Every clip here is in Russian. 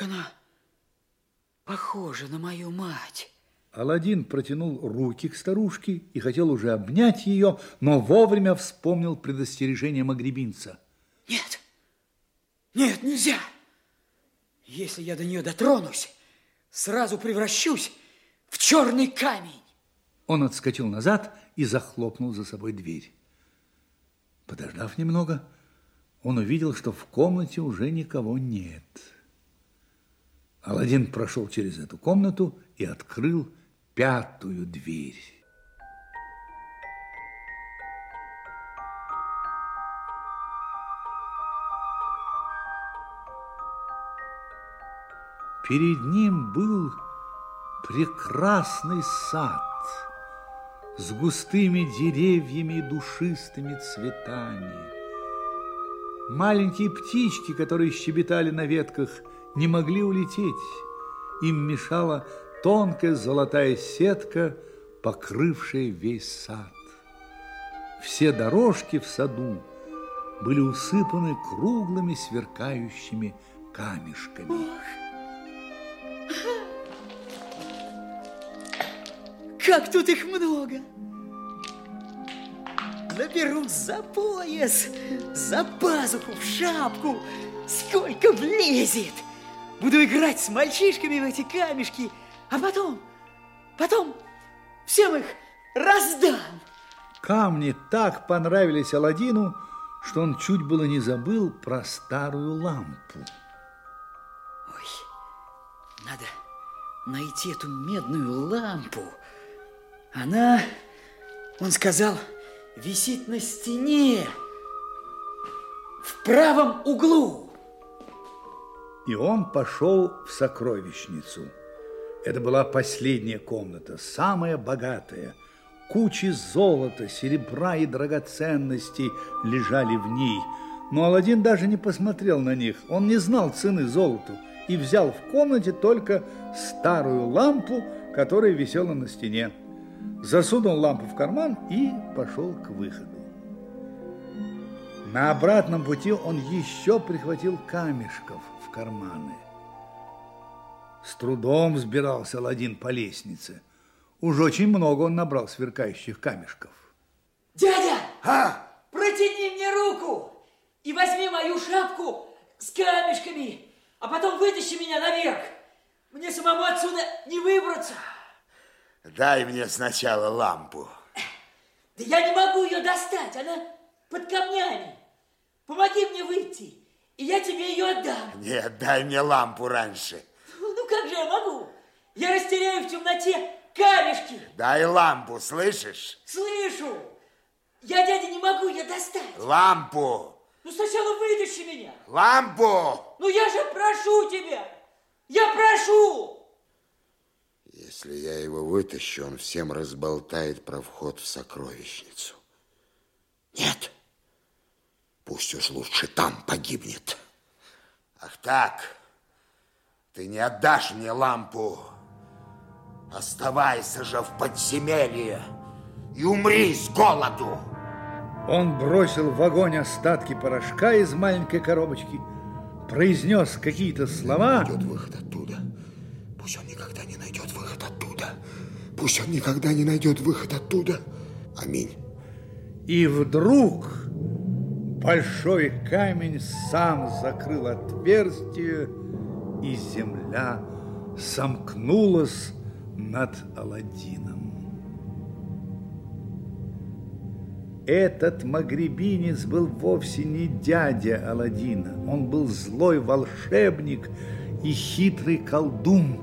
Как она похожа на мою мать. Аладдин протянул руки к старушке и хотел уже обнять ее, но вовремя вспомнил предостережение магребинца. Нет, нет, нельзя. Если я до нее дотронусь, сразу превращусь в черный камень. Он отскочил назад и захлопнул за собой дверь. Подождав немного, он увидел, что в комнате уже никого нет. Аладдин прошел через эту комнату и открыл пятую дверь. Перед ним был прекрасный сад с густыми деревьями и душистыми цветами. Маленькие птички, которые щебетали на ветках, не могли улететь. Им мешала тонкая золотая сетка, покрывшая весь сад. Все дорожки в саду были усыпаны круглыми сверкающими камешками. Как тут их много! Наберу за пояс, за пазуху, в шапку, сколько влезет! Буду играть с мальчишками в эти камешки, а потом, потом всем их раздам. Камни так понравились Аладдину, что он чуть было не забыл про старую лампу. Ой, надо найти эту медную лампу. Она, он сказал, висит на стене в правом углу и он пошел в сокровищницу. Это была последняя комната, самая богатая. Кучи золота, серебра и драгоценностей лежали в ней. Но Аладдин даже не посмотрел на них. Он не знал цены золоту и взял в комнате только старую лампу, которая висела на стене. Засунул лампу в карман и пошел к выходу. На обратном пути он еще прихватил камешков в карманы. С трудом взбирался Аладдин по лестнице. Уж очень много он набрал сверкающих камешков. Дядя! А? Протяни мне руку и возьми мою шапку с камешками, а потом вытащи меня наверх. Мне самому отсюда не выбраться. Дай мне сначала лампу. Да я не могу ее достать, она под камнями. Помоги мне выйти и я тебе ее отдам. Нет, дай мне лампу раньше. Ну, как же я могу? Я растеряю в темноте камешки. Дай лампу, слышишь? Слышу. Я, дядя, не могу ее достать. Лампу. Ну, сначала вытащи меня. Лампу. Ну, я же прошу тебя. Я прошу. Если я его вытащу, он всем разболтает про вход в сокровищницу. Нет. Пусть уж лучше там погибнет. Ах так, ты не отдашь мне лампу. Оставайся же в подземелье и умри с голоду. Он бросил в огонь остатки порошка из маленькой коробочки, произнес какие-то слова. Найдет выход оттуда. Пусть он никогда не найдет выход оттуда. Пусть он никогда не найдет выход оттуда. Аминь. И вдруг Большой камень сам закрыл отверстие, и земля сомкнулась над Аладдином. Этот магребинец был вовсе не дядя Аладдина. Он был злой волшебник и хитрый колдун.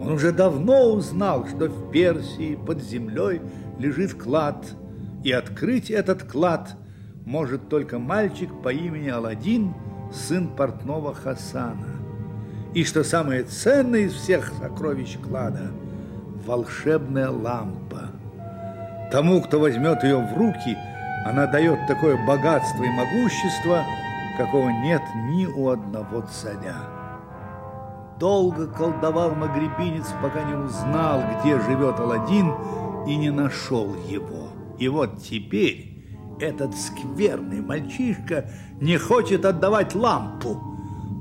Он уже давно узнал, что в Персии под землей лежит клад, и открыть этот клад – может только мальчик по имени Аладдин, сын портного Хасана. И что самое ценное из всех сокровищ клада – волшебная лампа. Тому, кто возьмет ее в руки, она дает такое богатство и могущество, какого нет ни у одного царя. Долго колдовал магребинец, пока не узнал, где живет Аладдин, и не нашел его. И вот теперь этот скверный мальчишка не хочет отдавать лампу.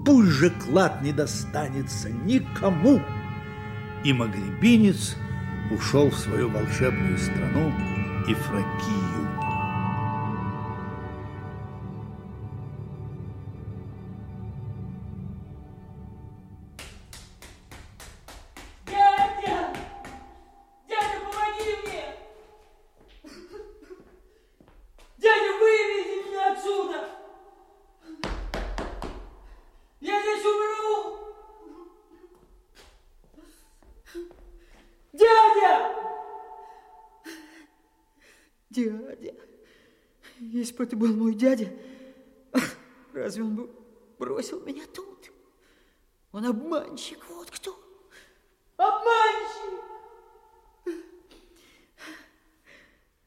пусть же клад не достанется никому. И магребинец ушел в свою волшебную страну и Фракию. Дядя, если бы это был мой дядя, разве он бы бросил меня тут? Он обманщик, вот кто.